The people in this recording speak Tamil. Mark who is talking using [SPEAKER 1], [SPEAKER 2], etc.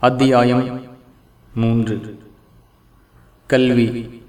[SPEAKER 1] அத்தியாயம் மூன்று. கல்வி.